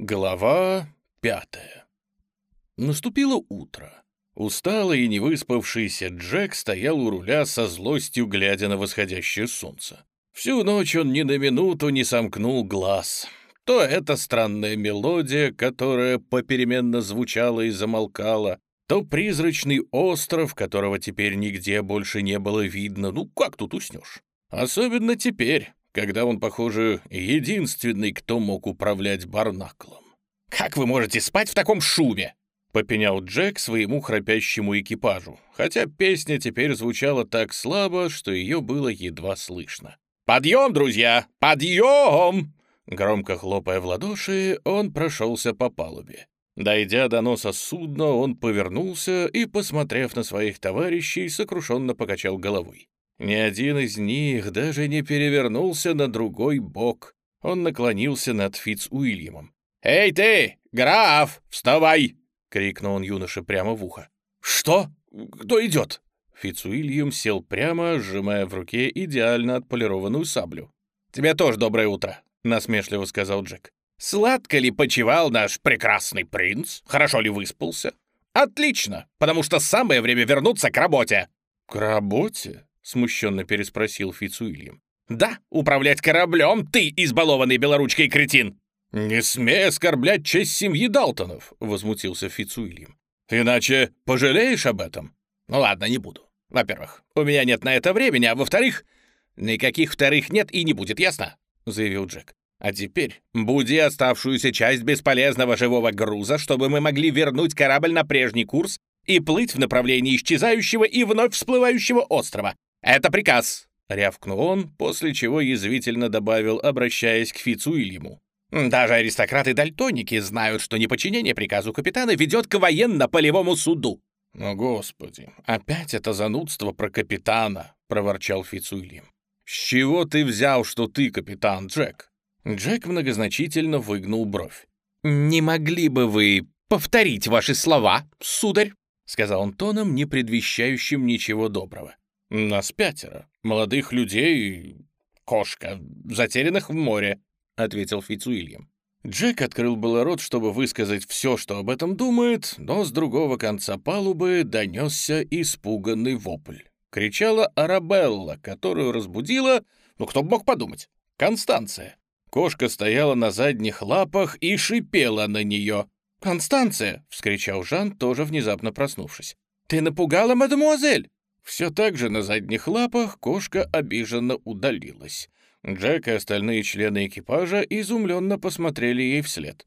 Глава пятая. Наступило утро. Усталый и невыспавшийся Джек стоял у руля со злостью, глядя на восходящее солнце. Всю ночь он ни на минуту не сомкнул глаз. То эта странная мелодия, которая попеременно звучала и замолкала, то призрачный остров, которого теперь нигде больше не было видно. Ну, как тут уснешь? Особенно теперь, когда он, похоже, единственный, кто мог управлять Барнаклом. «Как вы можете спать в таком шуме?» — попенял Джек своему храпящему экипажу, хотя песня теперь звучала так слабо, что ее было едва слышно. «Подъем, друзья! Подъем!» Громко хлопая в ладоши, он прошелся по палубе. Дойдя до носа судна, он повернулся и, посмотрев на своих товарищей, сокрушенно покачал головой. Ни один из них даже не перевернулся на другой бок. Он наклонился над Фитц Уильямом. «Эй ты, граф, вставай!» — крикнул он юноше прямо в ухо. «Что? Кто идет?» Фитц Уильям сел прямо, сжимая в руке идеально отполированную саблю. «Тебе тоже доброе утро», — насмешливо сказал Джек. «Сладко ли почевал наш прекрасный принц? Хорошо ли выспался?» «Отлично, потому что самое время вернуться к работе». «К работе?» Смущенно переспросил Фицуильям. «Да, управлять кораблем, ты, избалованный белоручкой кретин!» «Не смей оскорблять честь семьи Далтонов!» — возмутился Фицуильям. «Иначе пожалеешь об этом?» «Ну ладно, не буду. Во-первых, у меня нет на это времени, а во-вторых, никаких вторых нет и не будет, ясно?» — заявил Джек. «А теперь буди оставшуюся часть бесполезного живого груза, чтобы мы могли вернуть корабль на прежний курс и плыть в направлении исчезающего и вновь всплывающего острова. «Это приказ!» — рявкнул он, после чего язвительно добавил, обращаясь к Фицуильяму. «Даже аристократы-дальтоники знают, что неподчинение приказу капитана ведет к военно-полевому суду». «О, Господи, опять это занудство про капитана!» — проворчал Фицуильям. «С чего ты взял, что ты капитан, Джек?» Джек многозначительно выгнул бровь. «Не могли бы вы повторить ваши слова, сударь?» — сказал он тоном, не предвещающим ничего доброго. «Нас пятеро. Молодых людей кошка, затерянных в море», — ответил Фицуильям. Джек открыл было рот, чтобы высказать все, что об этом думает, но с другого конца палубы донесся испуганный вопль. Кричала Арабелла, которую разбудила, ну кто бы мог подумать, Констанция. Кошка стояла на задних лапах и шипела на нее. «Констанция!» — вскричал Жан, тоже внезапно проснувшись. «Ты напугала мадемуазель!» Все так же на задних лапах кошка обиженно удалилась. Джек и остальные члены экипажа изумленно посмотрели ей вслед.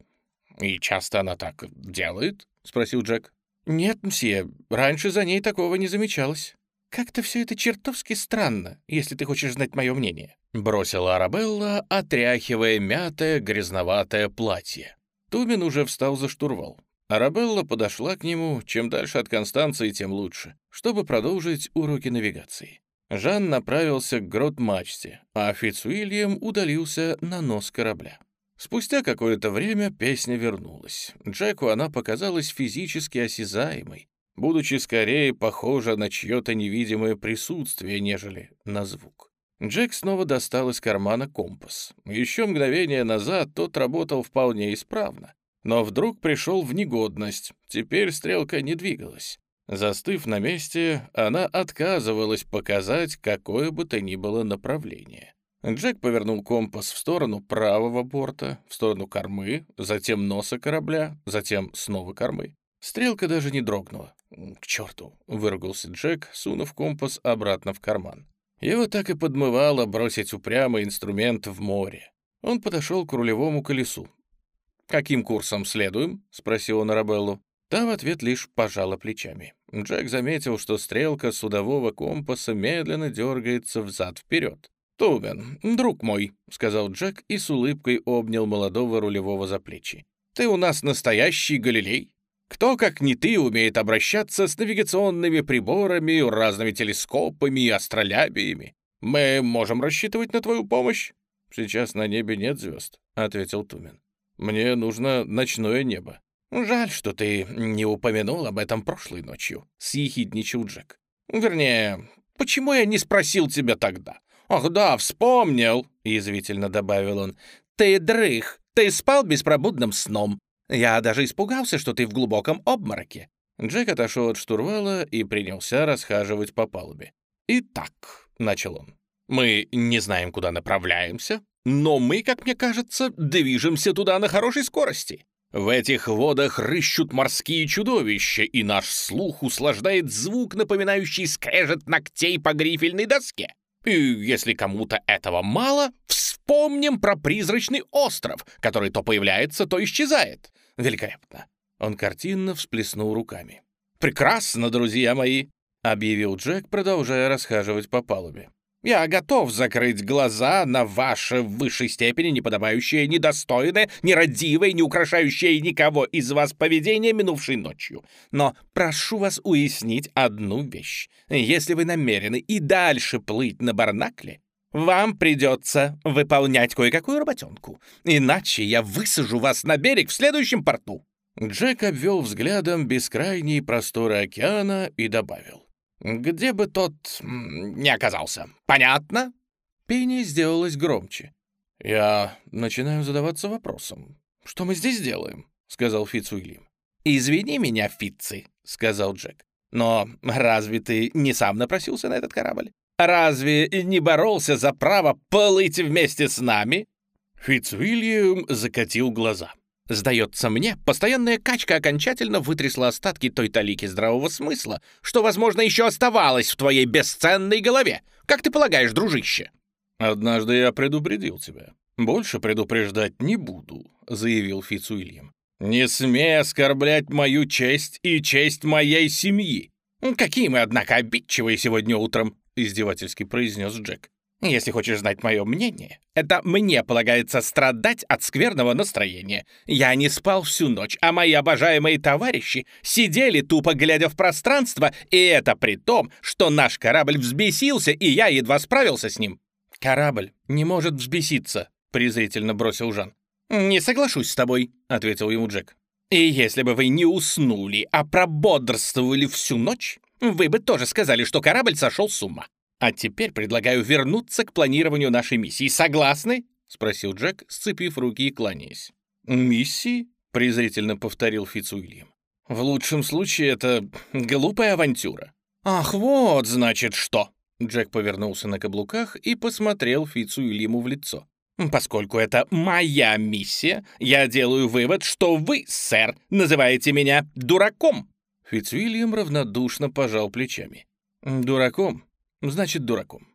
«И часто она так делает?» — спросил Джек. «Нет, мсье, раньше за ней такого не замечалось. Как-то все это чертовски странно, если ты хочешь знать мое мнение», — бросила Арабелла, отряхивая мятое грязноватое платье. Тумин уже встал за штурвал. Арабелла подошла к нему, чем дальше от Констанции, тем лучше, чтобы продолжить уроки навигации. Жан направился к грот-мачте, а Фицуильям удалился на нос корабля. Спустя какое-то время песня вернулась. Джеку она показалась физически осязаемой, будучи скорее похожа на чье-то невидимое присутствие, нежели на звук. Джек снова достал из кармана компас. Еще мгновение назад тот работал вполне исправно, но вдруг пришел в негодность, теперь стрелка не двигалась. Застыв на месте, она отказывалась показать какое бы то ни было направление. Джек повернул компас в сторону правого борта, в сторону кормы, затем носа корабля, затем снова кормы. Стрелка даже не дрогнула. «К черту!» — выругался Джек, сунув компас обратно в карман. Его так и подмывало бросить упрямый инструмент в море. Он подошел к рулевому колесу, «Каким курсом следуем?» — спросил он Арабеллу. Та в ответ лишь пожала плечами. Джек заметил, что стрелка судового компаса медленно дергается взад-вперед. «Тубен, друг мой», — сказал Джек и с улыбкой обнял молодого рулевого за плечи. «Ты у нас настоящий Галилей. Кто, как не ты, умеет обращаться с навигационными приборами, разными телескопами и астролябиями? Мы можем рассчитывать на твою помощь?» «Сейчас на небе нет звезд», — ответил Тумен. Мне нужно ночное небо». «Жаль, что ты не упомянул об этом прошлой ночью», — съехидничал Джек. «Вернее, почему я не спросил тебя тогда?» «Ах да, вспомнил», — язвительно добавил он. «Ты дрых, Ты спал беспробудным сном. Я даже испугался, что ты в глубоком обмороке». Джек отошел от штурвала и принялся расхаживать по палубе. «Итак», — начал он, — «мы не знаем, куда направляемся, но мы, как мне кажется, движемся туда на хорошей скорости. В этих водах рыщут морские чудовища, и наш слух услаждает звук, напоминающий скрежет ногтей по грифельной доске. И если кому-то этого мало, вспомним про призрачный остров, который то появляется, то исчезает. Великолепно. Он картинно всплеснул руками. «Прекрасно, друзья мои!» — объявил Джек, продолжая расхаживать по палубе. Я готов закрыть глаза на ваше в высшей степени неподобающее, недостойное, нерадивое, не украшающее никого из вас поведение минувшей ночью. Но прошу вас уяснить одну вещь. Если вы намерены и дальше плыть на Барнакле, вам придется выполнять кое-какую работенку. Иначе я высажу вас на берег в следующем порту». Джек обвел взглядом бескрайние просторы океана и добавил где бы тот не оказался. Понятно?» Пение сделалось громче. «Я начинаю задаваться вопросом. Что мы здесь делаем?» — сказал Фицуильям. «Извини меня, Фитци», — сказал Джек. «Но разве ты не сам напросился на этот корабль? Разве не боролся за право плыть вместе с нами?» Фицуильям закатил глаза. Сдается мне, постоянная качка окончательно вытрясла остатки той талики здравого смысла, что, возможно, еще оставалось в твоей бесценной голове. Как ты полагаешь, дружище?» «Однажды я предупредил тебя. Больше предупреждать не буду», — заявил Фицуильям. «Не смей оскорблять мою честь и честь моей семьи». «Какие мы, однако, обидчивые сегодня утром», — издевательски произнес Джек. Если хочешь знать мое мнение, это мне полагается страдать от скверного настроения. Я не спал всю ночь, а мои обожаемые товарищи сидели тупо глядя в пространство, и это при том, что наш корабль взбесился, и я едва справился с ним. «Корабль не может взбеситься», — презрительно бросил Жан. «Не соглашусь с тобой», — ответил ему Джек. «И если бы вы не уснули, а прободрствовали всю ночь, вы бы тоже сказали, что корабль сошел с ума. А теперь предлагаю вернуться к планированию нашей миссии. Согласны?» — спросил Джек, сцепив руки и кланяясь. «Миссии?» — презрительно повторил Фицуильям. «В лучшем случае это глупая авантюра». «Ах, вот, значит, что!» Джек повернулся на каблуках и посмотрел Фицуильяму в лицо. «Поскольку это моя миссия, я делаю вывод, что вы, сэр, называете меня дураком!» Фицуильям равнодушно пожал плечами. «Дураком? Значит, дураком.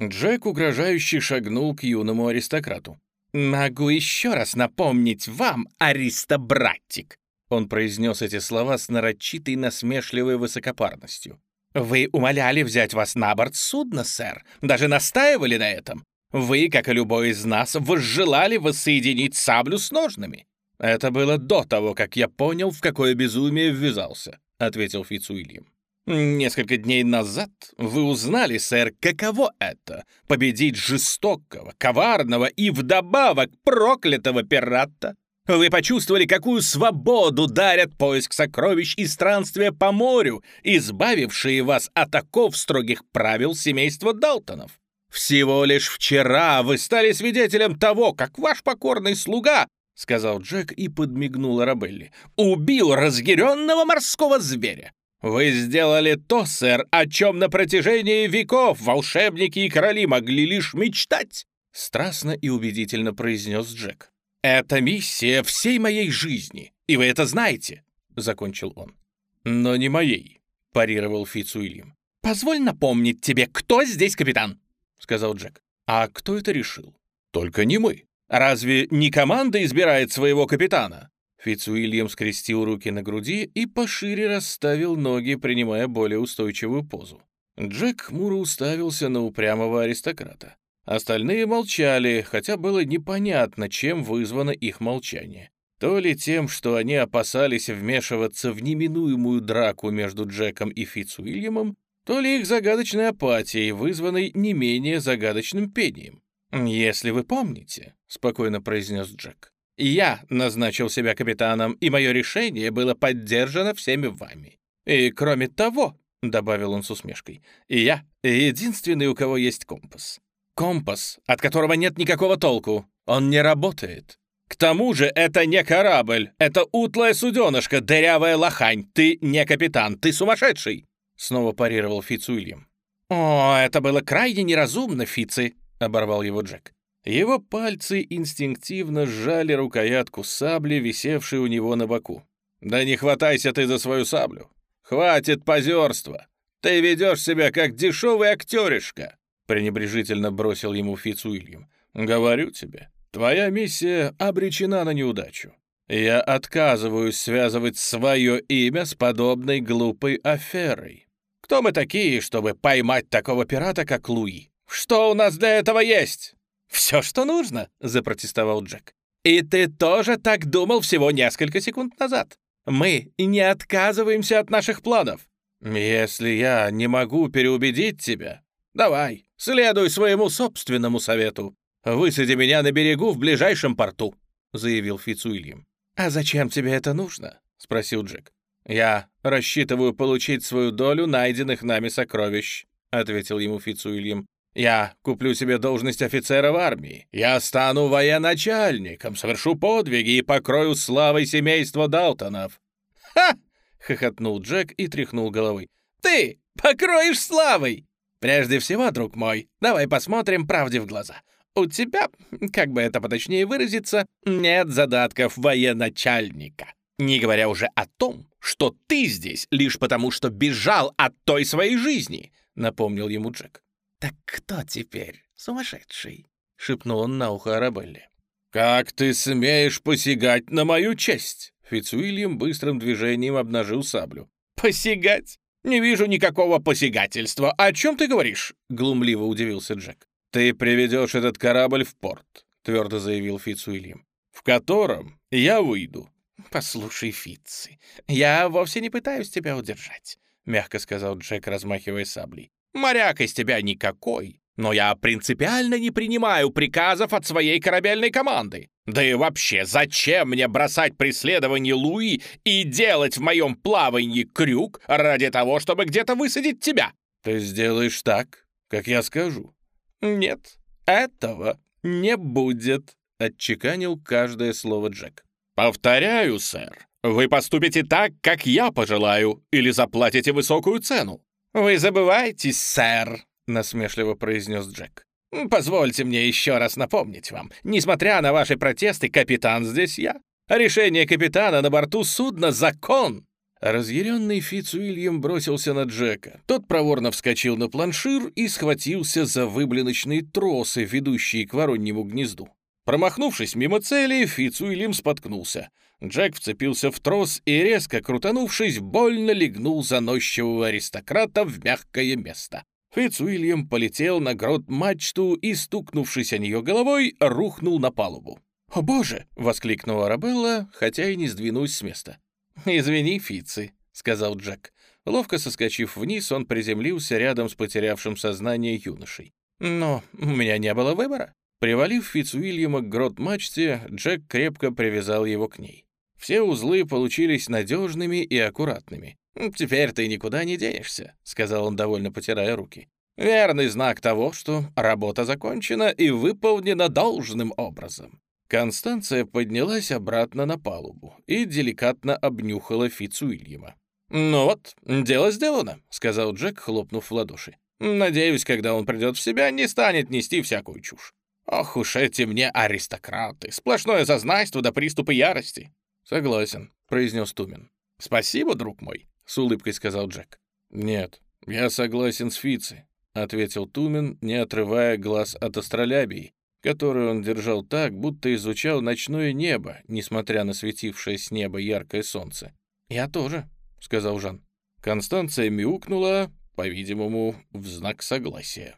Джек угрожающе шагнул к юному аристократу. «Могу еще раз напомнить вам, аристобратик!» Он произнес эти слова с нарочитой насмешливой высокопарностью. «Вы умоляли взять вас на борт судна, сэр, даже настаивали на этом. Вы, как и любой из нас, возжелали воссоединить саблю с ножными». «Это было до того, как я понял, в какое безумие ввязался», — ответил Фицуильям. Несколько дней назад вы узнали, сэр, каково это — победить жестокого, коварного и вдобавок проклятого пирата. Вы почувствовали, какую свободу дарят поиск сокровищ и странствия по морю, избавившие вас от оков строгих правил семейства Далтонов. Всего лишь вчера вы стали свидетелем того, как ваш покорный слуга — сказал Джек и подмигнул Арабелли. «Убил разъяренного морского зверя. «Вы сделали то, сэр, о чем на протяжении веков волшебники и короли могли лишь мечтать!» Страстно и убедительно произнес Джек. «Это миссия всей моей жизни, и вы это знаете!» — закончил он. «Но не моей», — парировал Фицуильям. «Позволь напомнить тебе, кто здесь капитан?» — сказал Джек. «А кто это решил?» «Только не мы. Разве не команда избирает своего капитана?» Фицуильям скрестил руки на груди и пошире расставил ноги, принимая более устойчивую позу. Джек хмуро уставился на упрямого аристократа. Остальные молчали, хотя было непонятно, чем вызвано их молчание. То ли тем, что они опасались вмешиваться в неминуемую драку между Джеком и Фицуильямом, то ли их загадочной апатией, вызванной не менее загадочным пением. «Если вы помните», — спокойно произнес Джек, я назначил себя капитаном, и мое решение было поддержано всеми вами. И кроме того, — добавил он с усмешкой, — я единственный, у кого есть компас. Компас, от которого нет никакого толку. Он не работает. К тому же это не корабль, это утлая суденышко, дырявая лохань. Ты не капитан, ты сумасшедший!» Снова парировал Фицуильям. «О, это было крайне неразумно, Фицы!» — оборвал его Джек. Его пальцы инстинктивно сжали рукоятку сабли, висевшей у него на боку. «Да не хватайся ты за свою саблю! Хватит позерства! Ты ведешь себя как дешевый актеришка!» пренебрежительно бросил ему Фицуильям. «Говорю тебе, твоя миссия обречена на неудачу. Я отказываюсь связывать свое имя с подобной глупой аферой. Кто мы такие, чтобы поймать такого пирата, как Луи? Что у нас для этого есть?» «Все, что нужно», — запротестовал Джек. «И ты тоже так думал всего несколько секунд назад. Мы не отказываемся от наших планов. Если я не могу переубедить тебя, давай, следуй своему собственному совету. Высади меня на берегу в ближайшем порту», — заявил Фицуильям. «А зачем тебе это нужно?» — спросил Джек. «Я рассчитываю получить свою долю найденных нами сокровищ», — ответил ему Фицуильям. Я куплю себе должность офицера в армии. Я стану военачальником, совершу подвиги и покрою славой семейство Далтонов». «Ха!» — хохотнул Джек и тряхнул головой. «Ты покроешь славой!» «Прежде всего, друг мой, давай посмотрим правде в глаза. У тебя, как бы это поточнее выразиться, нет задатков военачальника. Не говоря уже о том, что ты здесь лишь потому, что бежал от той своей жизни», — напомнил ему Джек. «Так кто теперь сумасшедший?» — шепнул он на ухо Арабелле. «Как ты смеешь посягать на мою честь?» Фицуильям быстрым движением обнажил саблю. «Посягать? Не вижу никакого посягательства. О чем ты говоришь?» — глумливо удивился Джек. «Ты приведешь этот корабль в порт», — твердо заявил Фицуильям, «в котором я выйду». «Послушай, Фитцы, я вовсе не пытаюсь тебя удержать», — мягко сказал Джек, размахивая саблей. Моряк из тебя никакой, но я принципиально не принимаю приказов от своей корабельной команды. Да и вообще, зачем мне бросать преследование Луи и делать в моем плавании крюк ради того, чтобы где-то высадить тебя? Ты сделаешь так, как я скажу. Нет, этого не будет, отчеканил каждое слово Джек. Повторяю, сэр, вы поступите так, как я пожелаю, или заплатите высокую цену. «Вы забываетесь, сэр», — насмешливо произнес Джек. «Позвольте мне еще раз напомнить вам, несмотря на ваши протесты, капитан здесь я. Решение капитана на борту судна — закон!» Разъяренный Фитц Уильям бросился на Джека. Тот проворно вскочил на планшир и схватился за выблиночные тросы, ведущие к вороньему гнезду. Промахнувшись мимо цели, Фитц Уильям споткнулся. Джек вцепился в трос и, резко крутанувшись, больно легнул заносчивого аристократа в мягкое место. Фитц Уильям полетел на грот мачту и, стукнувшись о нее головой, рухнул на палубу. «О боже!» — воскликнула Арабелла, хотя и не сдвинулась с места. «Извини, Фитцы», — сказал Джек. Ловко соскочив вниз, он приземлился рядом с потерявшим сознание юношей. «Но у меня не было выбора». Привалив Фицуильяма к грот-мачте, Джек крепко привязал его к ней. Все узлы получились надежными и аккуратными. «Теперь ты никуда не денешься», — сказал он, довольно потирая руки. «Верный знак того, что работа закончена и выполнена должным образом». Констанция поднялась обратно на палубу и деликатно обнюхала Фицуильяма. «Ну вот, дело сделано», — сказал Джек, хлопнув в ладоши. «Надеюсь, когда он придет в себя, не станет нести всякую чушь. Ох уж эти мне аристократы, сплошное зазнайство до приступа ярости. «Согласен», — произнес Тумин. «Спасибо, друг мой», — с улыбкой сказал Джек. «Нет, я согласен с Фици», — ответил Тумин, не отрывая глаз от астролябии, которую он держал так, будто изучал ночное небо, несмотря на светившее с неба яркое солнце. «Я тоже», — сказал Жан. Констанция мяукнула, по-видимому, в знак согласия.